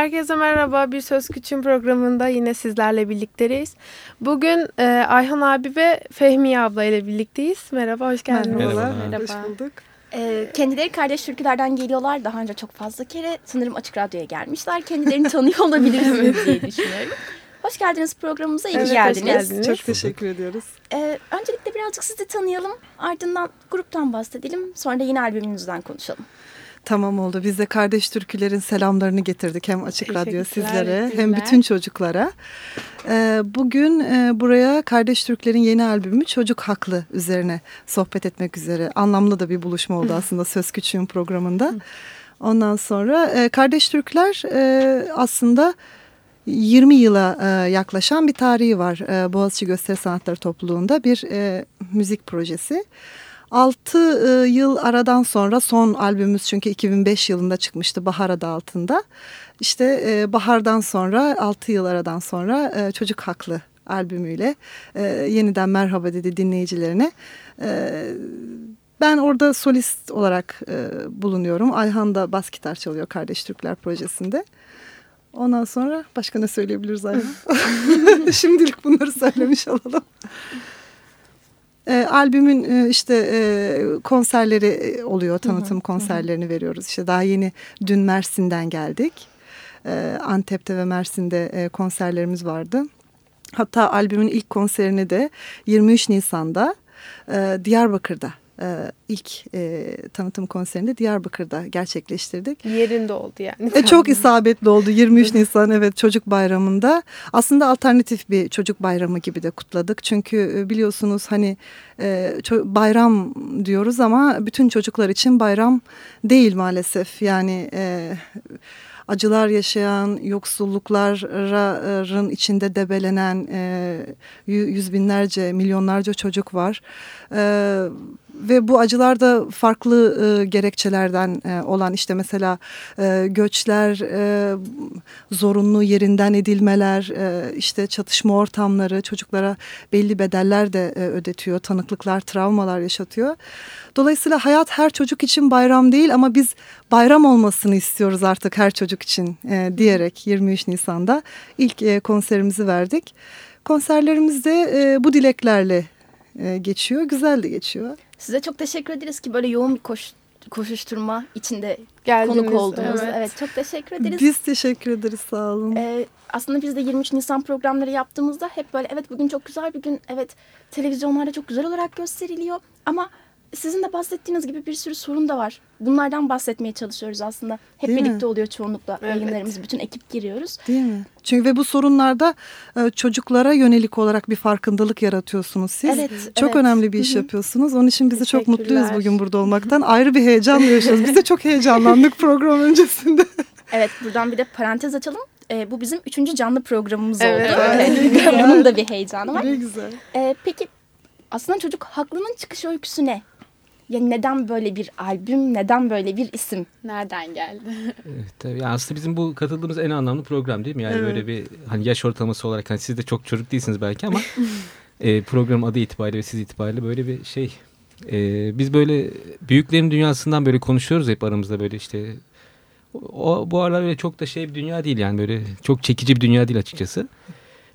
Herkese merhaba. Bir Söz Küçüğün programında yine sizlerle birlikteyiz. Bugün e, Ayhan abi ve Fehmiye abla ile birlikteyiz. Merhaba, hoş geldiniz. Merhaba. Merhaba. Hoş bulduk. Ee, kendileri kardeş türkülerden geliyorlar. Daha önce çok fazla kere sanırım Açık Radyo'ya gelmişler. Kendilerini tanıyor olabilirsiniz diye düşünüyorum. Hoş geldiniz programımıza. İyi Evet, geldiniz. geldiniz. Çok teşekkür ediyoruz. Ee, öncelikle birazcık sizi tanıyalım. Ardından gruptan bahsedelim. Sonra da yine albümünüzden konuşalım. Tamam oldu. Biz de Kardeş Türküler'in selamlarını getirdik. Hem Açık Radyo sizlere hem bütün çocuklara. Ee, bugün e, buraya Kardeş Türkler'in yeni albümü Çocuk Haklı üzerine sohbet etmek üzere. Anlamlı da bir buluşma oldu aslında Söz Küçüğün programında. Ondan sonra e, Kardeş Türkler e, aslında 20 yıla e, yaklaşan bir tarihi var. E, Boğaziçi Gösteri Sanatları Topluluğu'nda bir e, müzik projesi. 6 yıl aradan sonra son albümümüz çünkü 2005 yılında çıkmıştı Bahar adı altında. İşte e, Bahar'dan sonra 6 yıl aradan sonra e, Çocuk Haklı albümüyle e, yeniden merhaba dedi dinleyicilerine. E, ben orada solist olarak e, bulunuyorum. Ayhan da bas gitar çalıyor Kardeş Türkler projesinde. Ondan sonra başka ne söyleyebiliriz Ayhan? Şimdilik bunları söylemiş olalım. E, albümün e, işte e, konserleri e, oluyor, tanıtım konserlerini veriyoruz. İşte daha yeni dün Mersin'den geldik. E, Antep'te ve Mersin'de e, konserlerimiz vardı. Hatta albümün ilk konserini de 23 Nisan'da e, Diyarbakır'da e, ilk e, tanıtım konserini Diyarbakır'da gerçekleştirdik. Yerinde oldu yani. E, çok isabetli oldu 23 Nisan evet çocuk bayramında. Aslında alternatif bir çocuk bayramı gibi de kutladık. Çünkü e, biliyorsunuz hani e, bayram diyoruz ama bütün çocuklar için bayram değil maalesef. Yani e, acılar yaşayan, yoksullukların içinde debelenen e, yü- yüz binlerce, milyonlarca çocuk var. E, ve bu acılar da farklı e, gerekçelerden e, olan işte mesela e, göçler, e, zorunlu yerinden edilmeler, e, işte çatışma ortamları çocuklara belli bedeller de e, ödetiyor, tanıklıklar, travmalar yaşatıyor. Dolayısıyla hayat her çocuk için bayram değil ama biz bayram olmasını istiyoruz artık her çocuk için e, diyerek 23 Nisan'da ilk e, konserimizi verdik. Konserlerimiz de e, bu dileklerle e, geçiyor, güzel de geçiyor. Size çok teşekkür ederiz ki böyle yoğun bir koş, koşuşturma içinde Geldiniz, konuk oldunuz. evet. Evet. çok teşekkür ederiz. Biz teşekkür ederiz sağ olun. Ee, aslında biz de 23 Nisan programları yaptığımızda hep böyle evet bugün çok güzel bir gün. Evet televizyonlarda çok güzel olarak gösteriliyor. Ama sizin de bahsettiğiniz gibi bir sürü sorun da var. Bunlardan bahsetmeye çalışıyoruz aslında. Hep Değil mi? birlikte oluyor çoğunlukla Evet. yayınlarımız. Bütün ekip giriyoruz. Değil mi? Çünkü ve bu sorunlarda e, çocuklara yönelik olarak bir farkındalık yaratıyorsunuz siz. Evet, Çok evet. önemli bir iş Hı hı. yapıyorsunuz. Onun için biz de çok mutluyuz bugün burada olmaktan. Ayrı bir heyecanla yaşıyoruz. Biz de çok heyecanlandık program öncesinde. Evet buradan bir de parantez açalım. Ee, bu bizim üçüncü canlı programımız Evet, oldu. evet. Bunun da bir heyecanı var. ne güzel. Ee, peki aslında çocuk haklının çıkış öyküsü ne? Yani neden böyle bir albüm, neden böyle bir isim? Nereden geldi? Evet, tabii. Yani aslında bizim bu katıldığımız en anlamlı program değil mi? Yani Evet. böyle bir hani yaş ortalaması olarak hani siz de çok çocuk değilsiniz belki ama e, program adı itibariyle ve siz itibariyle böyle bir şey. E, biz böyle büyüklerin dünyasından böyle konuşuyoruz hep aramızda böyle işte. O, bu aralar öyle çok da şey bir dünya değil yani böyle çok çekici bir dünya değil açıkçası.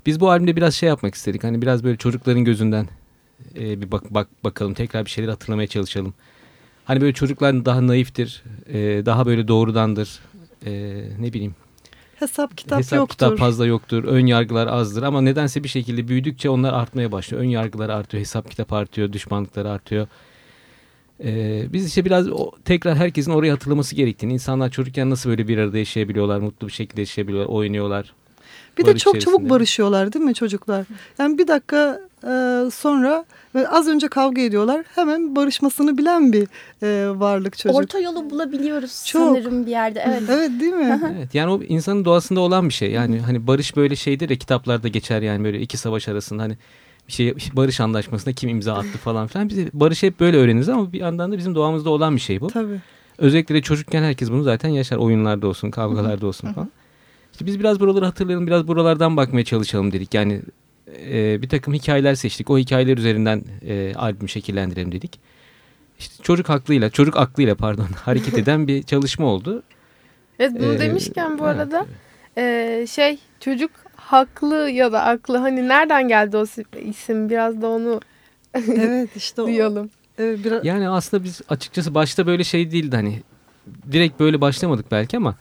Biz bu albümde biraz şey yapmak istedik. Hani biraz böyle çocukların gözünden e, bir bak, bak bakalım tekrar bir şeyler hatırlamaya çalışalım. Hani böyle çocuklar daha naiftir, e, daha böyle doğrudandır. E, ne bileyim Hesap kitap hesap yoktur. kitap fazla yoktur. Ön yargılar azdır ama nedense bir şekilde büyüdükçe onlar artmaya başlıyor. Ön yargılar artıyor, hesap kitap artıyor, düşmanlıklar artıyor. Ee, biz işte biraz o, tekrar herkesin orayı hatırlaması gerektiğini, insanlar çocukken nasıl böyle bir arada yaşayabiliyorlar, mutlu bir şekilde yaşayabiliyorlar, oynuyorlar. Bir de çok çabuk barışıyorlar değil mi çocuklar? Yani bir dakika e, sonra ve az önce kavga ediyorlar. Hemen barışmasını bilen bir e, varlık çocuk. Orta yolu bulabiliyoruz Çok. sanırım bir yerde. Evet. Evet değil mi? Evet yani o insanın doğasında olan bir şey. Yani hani barış böyle şeydir ya kitaplarda geçer yani böyle iki savaş arasında hani bir şey barış anlaşmasında kim imza attı falan filan. Biz barış hep böyle öğreniriz ama bir yandan da bizim doğamızda olan bir şey bu. Tabii. Özellikle de çocukken herkes bunu zaten yaşar. Oyunlarda olsun, kavgalarda olsun falan. İşte biz biraz buraları hatırlayalım, biraz buralardan bakmaya çalışalım dedik. Yani e, bir takım hikayeler seçtik. O hikayeler üzerinden e, albüm şekillendirelim dedik. İşte çocuk haklıyla, çocuk aklıyla pardon hareket eden bir çalışma oldu. Evet bunu Ee, demişken bu evet. arada e, şey çocuk haklı ya da aklı hani nereden geldi o isim biraz da onu Evet işte o. duyalım. Evet, biraz, Yani aslında biz açıkçası başta böyle şey değildi hani direkt böyle başlamadık belki ama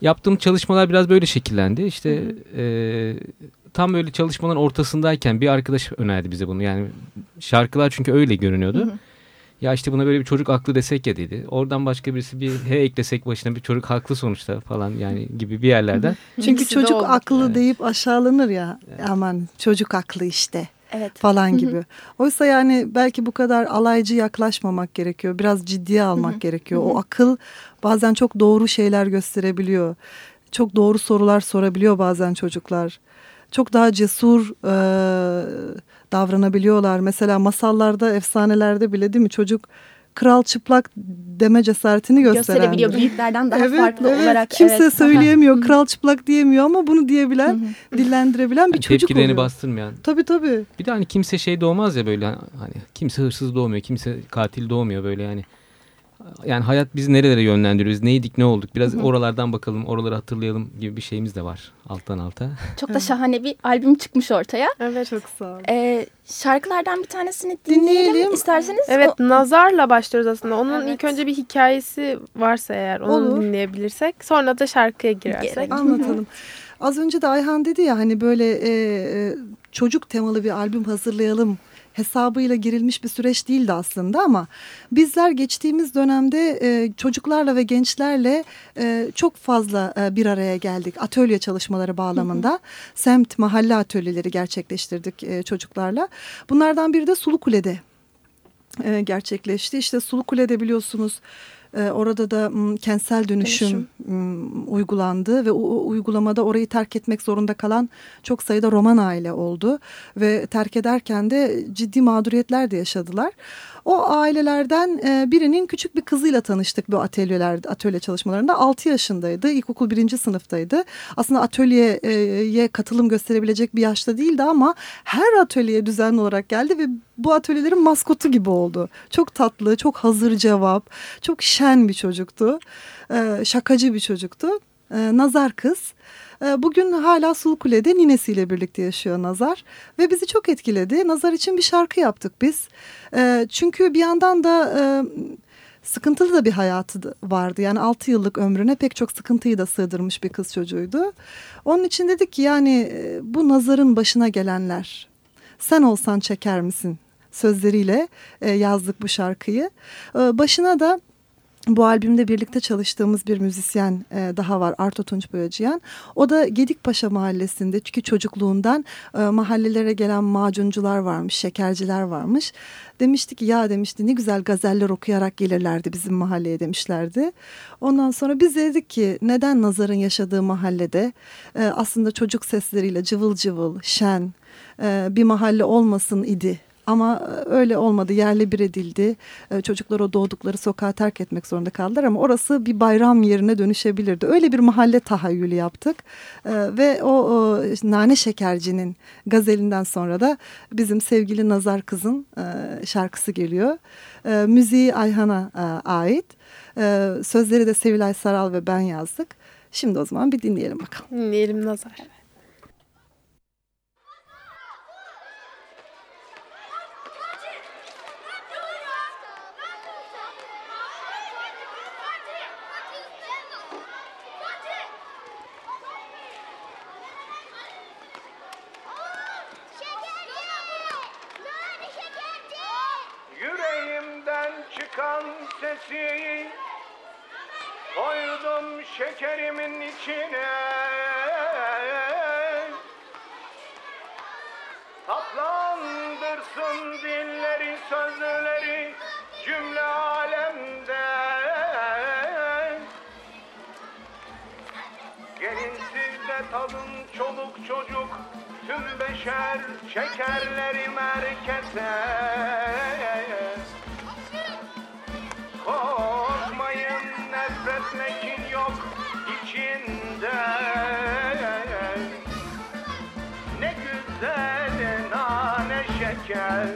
yaptığım çalışmalar biraz böyle şekillendi. İşte e, tam böyle çalışmaların ortasındayken bir arkadaş önerdi bize bunu. Yani şarkılar çünkü öyle görünüyordu. Hı hı. Ya işte buna böyle bir çocuk aklı desek ya dedi. Oradan başka birisi bir he eklesek başına bir çocuk haklı sonuçta falan yani gibi bir yerlerden. çünkü İkisi de çocuk oldu. aklı Evet. deyip aşağılanır ya. Aman çocuk aklı işte Evet. falan gibi. Oysa yani belki bu kadar alaycı yaklaşmamak gerekiyor. Biraz ciddiye almak gerekiyor. O akıl bazen çok doğru şeyler gösterebiliyor. Çok doğru sorular sorabiliyor bazen çocuklar. Çok daha cesur e, davranabiliyorlar. Mesela masallarda, efsanelerde bile değil mi çocuk kral çıplak deme cesaretini gösteren. Gösterebiliyor büyüklerden daha evet, farklı evet. olarak. Kimse evet. söyleyemiyor, kral çıplak diyemiyor ama bunu diyebilen, dillendirebilen bir Yani çocuk tepkilerini oluyor. bastırmayan. Tabii tabii. Bir de hani kimse şey doğmaz ya böyle hani kimse hırsız doğmuyor, kimse katil doğmuyor böyle yani. Yani hayat bizi nerelere yönlendiriyor, biz neydik ne olduk biraz oralardan bakalım, oraları hatırlayalım gibi bir şeyimiz de var alttan alta. Çok da şahane bir albüm çıkmış ortaya. Evet. Çok sağ ol. Ee, şarkılardan bir tanesini dinleyelim, Dinleyelim. isterseniz. Evet O- nazarla başlıyoruz aslında. Onun Evet. ilk önce bir hikayesi varsa eğer onu Olur. dinleyebilirsek sonra da şarkıya girersek. Girelim. Anlatalım. Az önce de Ayhan dedi ya hani böyle e, e, çocuk temalı bir albüm hazırlayalım hesabıyla girilmiş bir süreç değildi aslında ama bizler geçtiğimiz dönemde e, çocuklarla ve gençlerle e, çok fazla e, bir araya geldik. Atölye çalışmaları bağlamında semt mahalle atölyeleri gerçekleştirdik e, çocuklarla. Bunlardan biri de Sulukule'de e, gerçekleşti. İşte Sulukule'de biliyorsunuz e, orada da kentsel dönüşüm, Dönüşüm. uygulandı ve o uygulamada orayı terk etmek zorunda kalan çok sayıda Roman aile oldu ve terk ederken de ciddi mağduriyetler de yaşadılar. O ailelerden e, birinin küçük bir kızıyla tanıştık bu atölyelerde, atölye çalışmalarında. 6 yaşındaydı, ilkokul birinci sınıftaydı. Aslında atölyeye katılım gösterebilecek bir yaşta değildi ama her atölyeye düzenli olarak geldi ve bu atölyelerin maskotu gibi oldu. Çok tatlı, çok hazır cevap, çok şen bir çocuktu. E, şakacı bir çocuktu. E, Nazar kız. E, Bugün hala Sulkule'de ninesiyle birlikte yaşıyor Nazar ve bizi çok etkiledi. Nazar için bir şarkı yaptık biz. E, Çünkü bir yandan da e, sıkıntılı da bir hayatı vardı. Yani 6 yıllık ömrüne pek çok sıkıntıyı da sığdırmış bir kız çocuğuydu. Onun için dedik ki yani e, bu Nazar'ın başına gelenler sen olsan çeker misin sözleriyle e, yazdık bu şarkıyı. Başına da bu albümde birlikte çalıştığımız bir müzisyen e, daha var Arto Tunç Boyacıyan. O da Gedikpaşa mahallesinde çünkü çocukluğundan e, mahallelere gelen macuncular varmış, şekerciler varmış. Demişti ki ya demişti ne güzel gazeller okuyarak gelirlerdi bizim mahalleye demişlerdi. Ondan sonra biz dedik ki neden Nazar'ın yaşadığı mahallede e, aslında çocuk sesleriyle cıvıl cıvıl, şen e, bir mahalle olmasın idi. Ama e, öyle olmadı. Yerle bir edildi. E, Çocuklar o doğdukları sokağı terk etmek zorunda kaldılar ama orası bir bayram yerine dönüşebilirdi. Öyle bir mahalle tahayyülü yaptık. E, Ve o, Nane Şekerci'nin gazelinden sonra da bizim sevgili Nazar Kız'ın şarkısı geliyor. Müziği Ayhan'a ait. Sözleri de Sevilay Saral ve ben yazdık. Şimdi o zaman bir dinleyelim bakalım. Dinleyelim nazar. Yüreğimden çıkan sesi Koydum şekerimin içine. Tatlandırsın dilleri sözleri cümle alemde. Gelin siz de tadın çoluk çocuk Tüm beşer şekerleri merkeze içinde Ne güzel nane şeker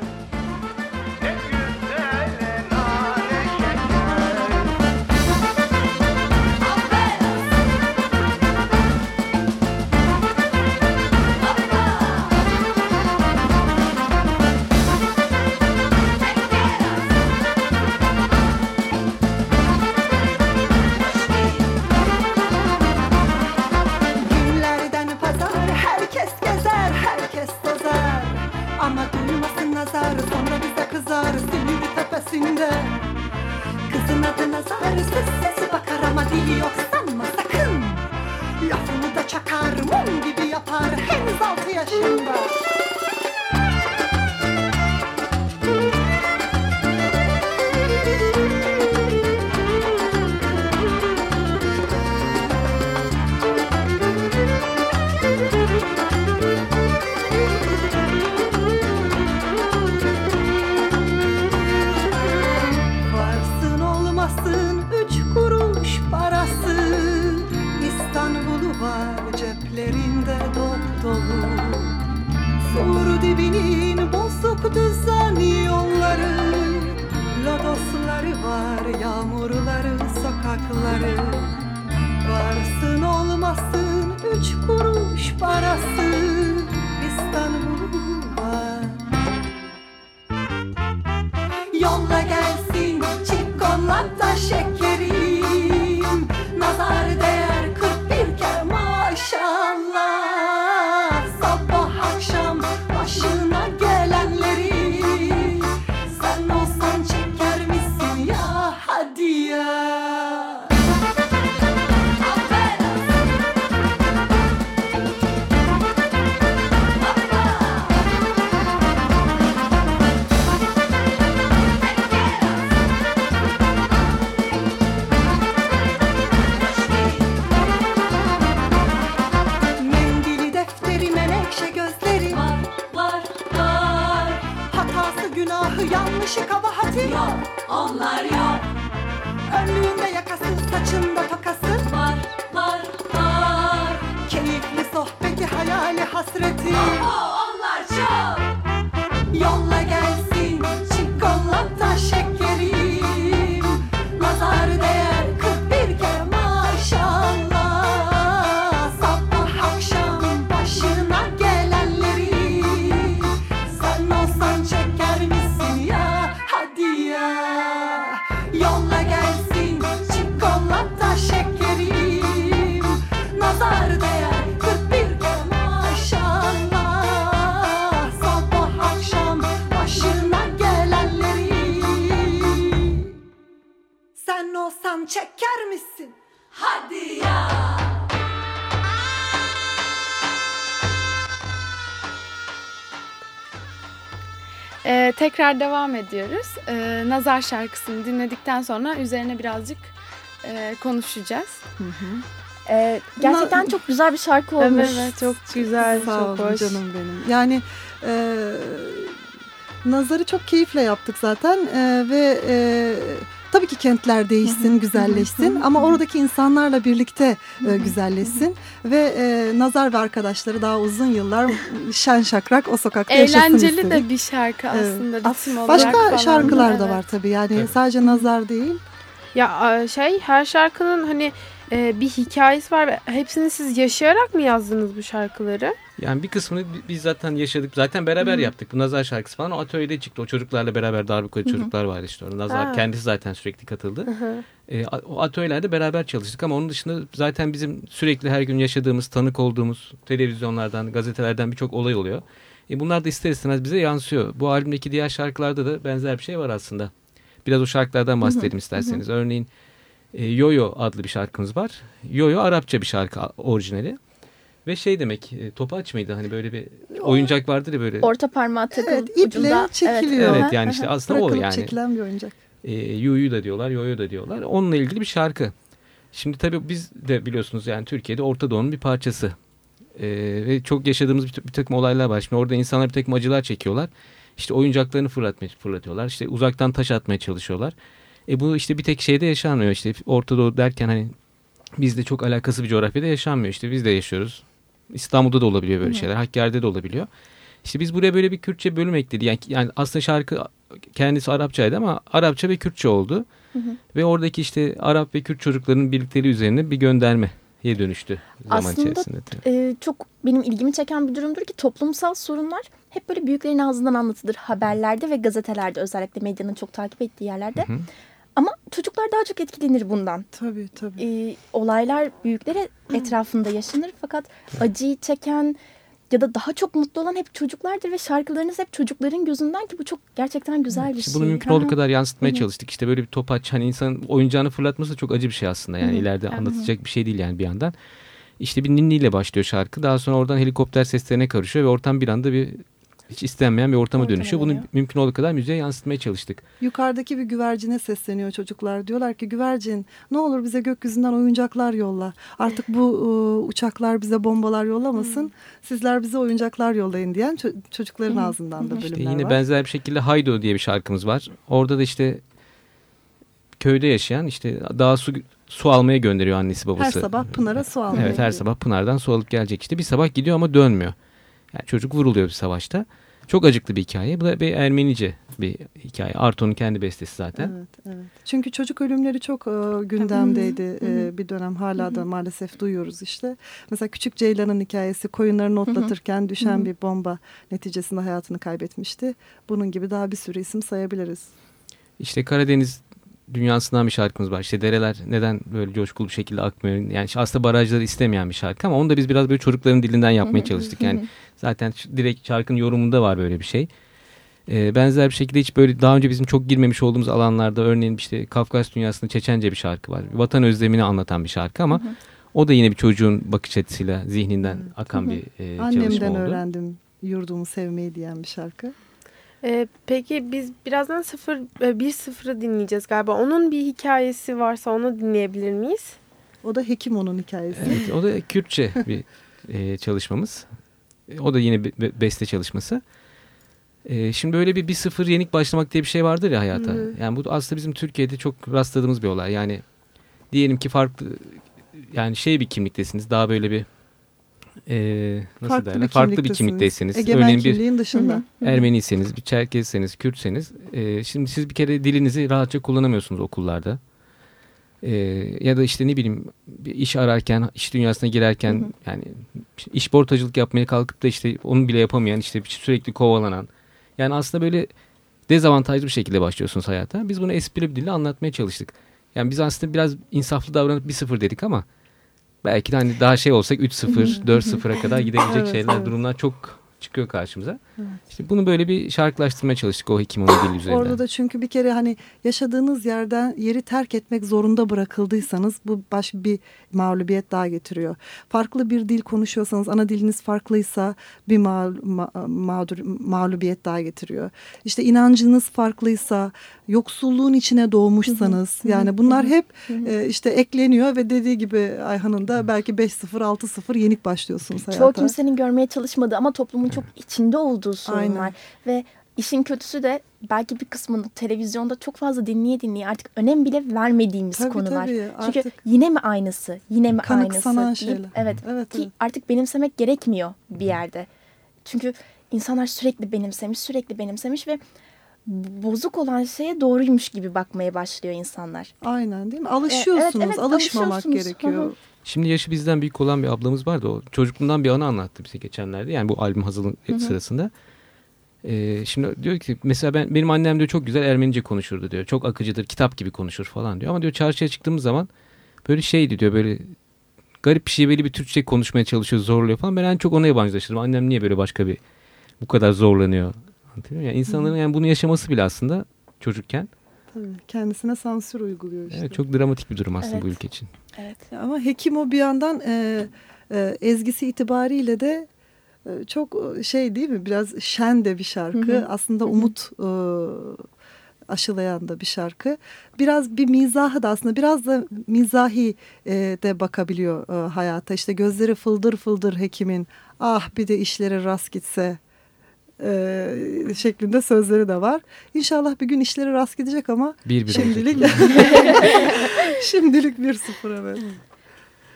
Tekrar devam ediyoruz. Ee, Nazar şarkısını dinledikten sonra üzerine birazcık e, konuşacağız. Ee, gerçekten çok güzel bir şarkı olmuş. Evet, evet çok güzel, Sağ çok olun hoş. canım benim. Yani e, nazarı çok keyifle yaptık zaten E, ve e, tabii ki kentler değişsin, güzelleşsin ama oradaki insanlarla birlikte e, güzelleşsin ve e, nazar ve arkadaşları daha uzun yıllar şen şakrak o sokakta yaşasın Eğlenceli istedik. de bir şarkı Evet. aslında ritim olarak Başka falan. şarkılar da Evet. var tabii yani Evet. sadece nazar değil. Ya şey her şarkının hani e, bir hikayesi var ve hepsini siz yaşayarak mı yazdınız bu şarkıları? Yani bir kısmını bi- biz zaten yaşadık. Zaten beraber yaptık. Bu Nazar şarkısı falan o atölyede çıktı. O çocuklarla beraber darbukacı çocuklar vardı işte. Orada. Nazar Ha. kendisi zaten sürekli katıldı. E, o atölyelerde beraber çalıştık ama onun dışında zaten bizim sürekli her gün yaşadığımız, tanık olduğumuz televizyonlardan, gazetelerden birçok olay oluyor. E, bunlar da ister istemez bize yansıyor. Bu albümdeki diğer şarkılarda da benzer bir şey var aslında. Biraz o şarkılardan bahsedelim isterseniz. Örneğin e, Yo-Yo adlı bir şarkımız var. Yo-Yo Arapça bir şarkı orijinali. Ve şey demek e, topaç mıydı hani böyle bir oyuncak vardır ya böyle. Orta parmağı takılı Evet, iple ucunda. çekiliyor. Evet Aha, yani işte aslında o yani. çekilen bir oyuncak. E, yuyu da diyorlar, yoyo da diyorlar. Onunla ilgili bir şarkı. Şimdi tabii biz de biliyorsunuz yani Türkiye'de Orta Doğu'nun bir parçası. E, ve çok yaşadığımız bir, bir takım olaylar var. Şimdi orada insanlar bir takım acılar çekiyorlar. İşte oyuncaklarını fırlatmaya, fırlatıyorlar. İşte uzaktan taş atmaya çalışıyorlar. E bu işte bir tek şeyde yaşanmıyor. İşte Orta Doğu derken hani bizde çok alakası bir coğrafyada yaşanmıyor. İşte biz de yaşıyoruz. İstanbul'da da olabiliyor böyle şeyler. Hakkari'de de olabiliyor. İşte biz buraya böyle bir Kürtçe bölüm ekledik. Yani, yani aslında şarkı kendisi Arapçaydı ama Arapça ve Kürtçe oldu. Ve oradaki işte Arap ve Kürt çocukların birlikteliği üzerine bir göndermeye dönüştü zaman Aslında- içerisinde. tabii. Ee, çok benim ilgimi çeken bir durumdur ki toplumsal sorunlar hep böyle büyüklerin ağzından anlatılır. Haberlerde ve gazetelerde özellikle medyanın çok takip ettiği yerlerde. Hı hı. Ama çocuklar daha çok etkilenir bundan. Tabii tabii. Ee, olaylar büyüklere etrafında yaşanır fakat acıyı çeken ya da daha çok mutlu olan hep çocuklardır ve şarkılarınız hep çocukların gözünden ki bu çok gerçekten güzel bir İşte şey. bunu mümkün olduğu kadar yansıtmaya hı. çalıştık. İşte böyle bir topaç hani insanın oyuncağını fırlatması da çok acı bir şey aslında. Yani Hı hı. ileride Hı hı. anlatacak bir şey değil yani bir yandan. İşte bir ninniyle başlıyor şarkı. Daha sonra oradan helikopter seslerine karışıyor ve ortam bir anda bir hiç istenmeyen bir ortama Ortama dönüşüyor. Bunu mümkün olduğu kadar müziğe yansıtmaya çalıştık. Yukarıdaki bir güvercine sesleniyor çocuklar. Diyorlar ki güvercin ne olur bize gökyüzünden oyuncaklar yolla. Artık bu e, uçaklar bize bombalar yollamasın. Sizler bize oyuncaklar yollayın diyen ço- çocukların ağzından da bölümler İşte yine var. benzer bir şekilde Haydo diye bir şarkımız var. Orada da işte köyde yaşayan işte daha su su almaya gönderiyor annesi babası. Her sabah Pınar'a su almaya Evet her gidiyor. sabah Pınar'dan su alıp gelecek işte. Bir sabah gidiyor ama dönmüyor. Yani çocuk vuruluyor bir savaşta. Çok acıklı bir hikaye. Bu da bir Ermenice bir hikaye. Arto'nun kendi bestesi zaten. Evet, evet. Çünkü çocuk ölümleri çok e, gündemdeydi e, bir dönem. Hala da maalesef duyuyoruz işte. Mesela Küçük Ceylan'ın hikayesi koyunlarını otlatırken düşen bir bomba neticesinde hayatını kaybetmişti. Bunun gibi daha bir sürü isim sayabiliriz. İşte Karadeniz dünyasından bir şarkımız var. İşte dereler neden böyle coşkulu bir şekilde akmıyor? Yani aslında barajları istemeyen bir şarkı ama onu da biz biraz böyle çocukların dilinden yapmaya çalıştık. Yani zaten direkt şarkının yorumunda var böyle bir şey. Ee, benzer bir şekilde hiç böyle daha önce bizim çok girmemiş olduğumuz alanlarda örneğin işte Kafkas dünyasında Çeçence bir şarkı var. Vatan özlemini anlatan bir şarkı ama o da yine bir çocuğun bakış açısıyla zihninden akan bir e, çalışma Annemden oldu. öğrendim yurdumu sevmeyi diyen bir şarkı. Ee, peki biz birazdan 0 1-0'ı dinleyeceğiz galiba. Onun bir hikayesi varsa onu dinleyebilir miyiz? O da Hekimo'nun hikayesi. Evet, o da Kürtçe bir e, çalışmamız. E, O da yine bir be- beste çalışması. E, şimdi böyle bir bir sıfır yenik başlamak diye bir şey vardır ya hayata. Hı hı. Yani bu aslında bizim Türkiye'de çok rastladığımız bir olay. Yani diyelim ki farklı yani şey bir kimliktesiniz. Daha böyle bir e, nasıl Farklı derler? bir Farklı bir kimliktesiniz. Egemen Örneğin bir dışında. Ermeniyseniz, bir Çerkezseniz, Kürtseniz. e, şimdi siz bir kere dilinizi rahatça kullanamıyorsunuz okullarda. E, ya da işte ne bileyim bir iş ararken, iş dünyasına girerken yani iş portacılık yapmaya kalkıp da işte onu bile yapamayan, işte sürekli kovalanan. Yani aslında böyle dezavantajlı bir şekilde başlıyorsunuz hayata. Biz bunu espri bir dille anlatmaya çalıştık. Yani biz aslında biraz insaflı davranıp 1-0 dedik ama belki de hani daha şey olsak 3-0, 4-0'a kadar gidebilecek Evet, şeyler, evet. durumlar çok çıkıyor karşımıza. İşte bunu böyle bir şarkılaştırmaya çalıştık o Hekimoğlu dili üzerinden. Orada da çünkü bir kere hani yaşadığınız yerden yeri terk etmek zorunda bırakıldıysanız bu baş bir mağlubiyet daha getiriyor. Farklı bir dil konuşuyorsanız ana diliniz farklıysa bir mağ- ma- mağdur, mağlubiyet daha getiriyor. İşte inancınız farklıysa yoksulluğun içine doğmuşsanız yani bunlar hep e, işte ekleniyor ve dediği gibi Ayhan'ın da belki 5-0 6-0 yenik başlıyorsunuz hayata. Çoğu kimsenin görmeye çalışmadığı ama toplumun çok içinde olduğu sorunlar. Ve işin kötüsü de belki bir kısmını televizyonda çok fazla dinleye dinleye artık önem bile vermediğimiz Tabii, konular. tabii, Çünkü artık- yine mi aynısı? Yine mi Kanıksanan aynısı? deyip- şeyler. Evet. Evet, Ki evet. artık benimsemek gerekmiyor bir yerde. Çünkü insanlar sürekli benimsemiş, sürekli benimsemiş ve bozuk olan şeye doğruymuş gibi bakmaya başlıyor insanlar. Aynen değil mi? Alışıyorsunuz. evet, alışmamak alışıyorsunuz. gerekiyor. Hı hı. Şimdi yaşı bizden büyük olan bir ablamız vardı. O çocukluğundan bir anı anlattı bize geçenlerde. Yani bu albüm hazırlık sırasında. Ee, şimdi diyor ki mesela ben benim annem diyor çok güzel Ermenice konuşurdu diyor. Çok akıcıdır, kitap gibi konuşur falan diyor. Ama diyor çarşıya çıktığımız zaman böyle şeydi diyor böyle garip bir şiveli bir Türkçe konuşmaya çalışıyor, zorluyor falan. Ben en çok ona yabancılaştırdım. Annem niye böyle başka bir bu kadar zorlanıyor? Anlatabiliyor muyum? Yani insanların yani bunu yaşaması bile aslında çocukken Tabii, kendisine sansür uyguluyor işte. evet, çok dramatik bir durum aslında bu Evet. ülke için. Evet. Ama Hekim o bir yandan e, E, ezgisi itibariyle de e, çok e, şey değil mi? Biraz şen de bir şarkı. Hı hı. Aslında umut e, aşılayan da bir şarkı. Biraz bir mizahı da aslında biraz da mizahi e, de bakabiliyor e, hayata. İşte gözleri fıldır fıldır hekimin. Ah bir de işlere rast gitse e, şeklinde sözleri de var. İnşallah bir gün işleri rast gidecek ama Bir bir şimdilik şimdilik bir sıfır evet.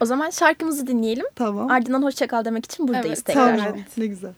O zaman şarkımızı dinleyelim. Tamam. Ardından hoşça kal demek için buradayız Evet, tekrar. Tamam. Ne güzel.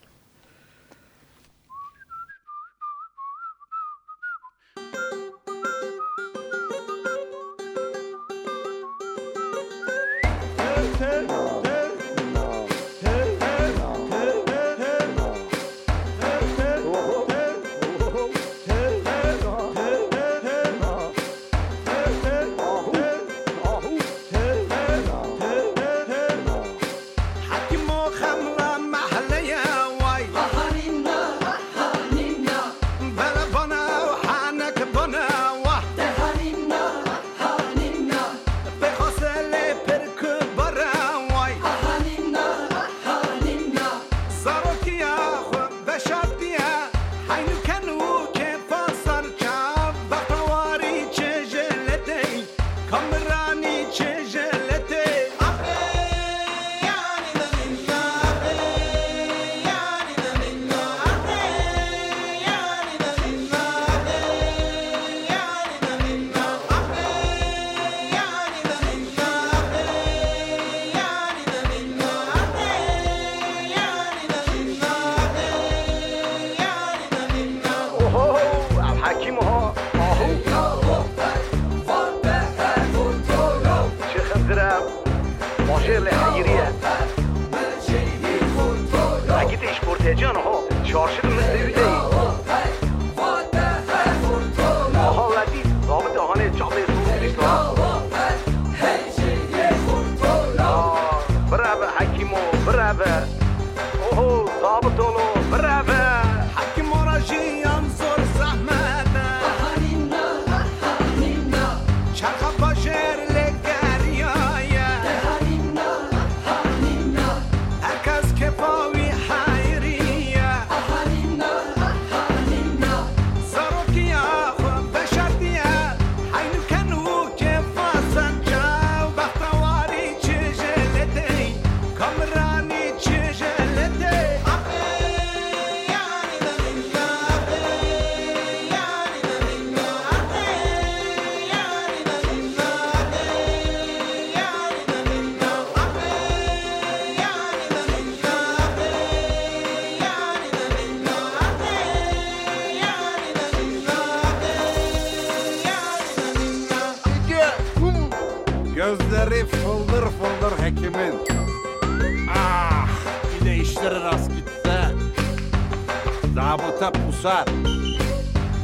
Zabıta pusar.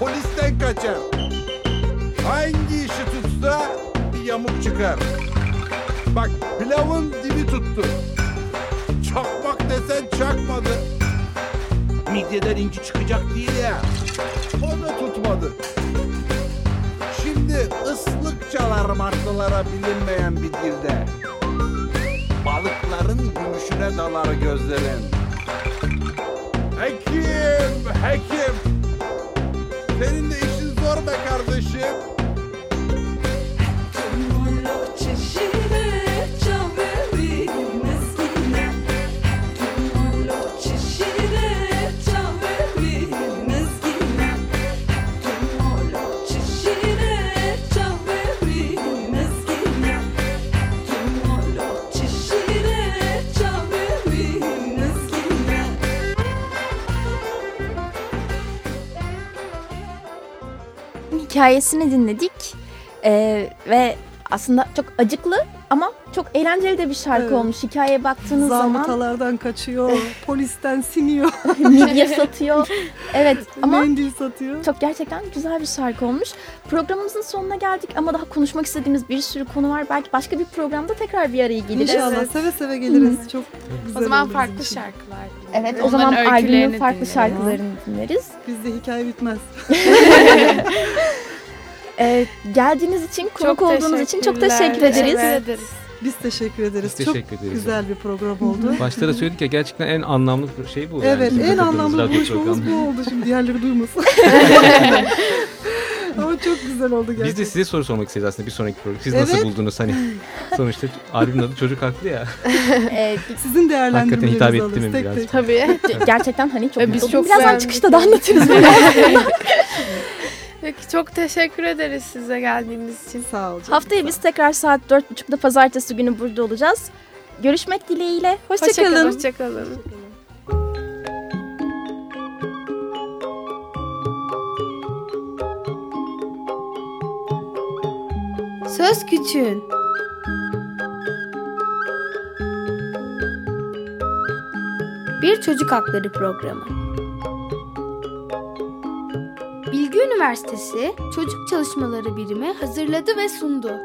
Polisten kaçar. Hangi işi tutsa bir yamuk çıkar. Bak pilavın dibi tuttu. Çakmak desen çakmadı. Midyeden inci çıkacak değil ya. O da tutmadı. Şimdi ıslık çalar martılara bilinmeyen bir dilde. Balıkların gümüşüne dalar gözlerin. Hekim, hekim. Senin de işin zor be kardeşim. Hikayesini dinledik. Ee, ve aslında çok acıklı ama çok eğlenceli de bir şarkı Evet. olmuş. Hikayeye baktığınız zaman Zabıtalardan kaçıyor, polisten siniyor, midye satıyor. Evet ama mendil satıyor. çok gerçekten güzel bir şarkı olmuş. Programımızın sonuna geldik ama daha konuşmak istediğimiz bir sürü konu var. Belki başka bir programda tekrar bir araya geliriz. İnşallah Evet. seve seve geliriz. Çok güzel O zaman farklı için. şarkılar. Evet o zaman albümün farklı dinleyelim. şarkılarını dinleriz. Bizde hikaye bitmez. Ee, geldiğiniz için, konuk olduğunuz için çok teşekkür teşekkür ederiz. ederiz. Biz teşekkür ederiz. Biz Çok teşekkür ederiz. güzel bir program oldu. Başta da söyledik ya gerçekten en anlamlı şey bu. Evet yani. en anlamlı buluşmamız bu oldu. Şimdi diğerleri duymasın. Ama çok güzel oldu gerçekten. Biz de size soru sormak isteriz aslında bir sonraki program. Siz Evet. nasıl buldunuz hani sonuçta albümün adı Çocuk Haklı ya. Ee, Sizin değerlendirmelerinizi Hakikaten hitap etti mi biraz? tek. Tabii. gerçekten hani çok Ve biz çok. Birazdan çıkışta da anlatırız. Çok teşekkür ederiz size geldiğiniz için. Sağ ol. canım, Haftaya biz tekrar saat 4.30'da pazartesi günü burada olacağız. Görüşmek dileğiyle. Hoşçakalın. Hoşçakalın. Söz Küçüğün Bir Çocuk Hakları Programı Bilgi Üniversitesi Çocuk Çalışmaları Birimi hazırladı ve sundu.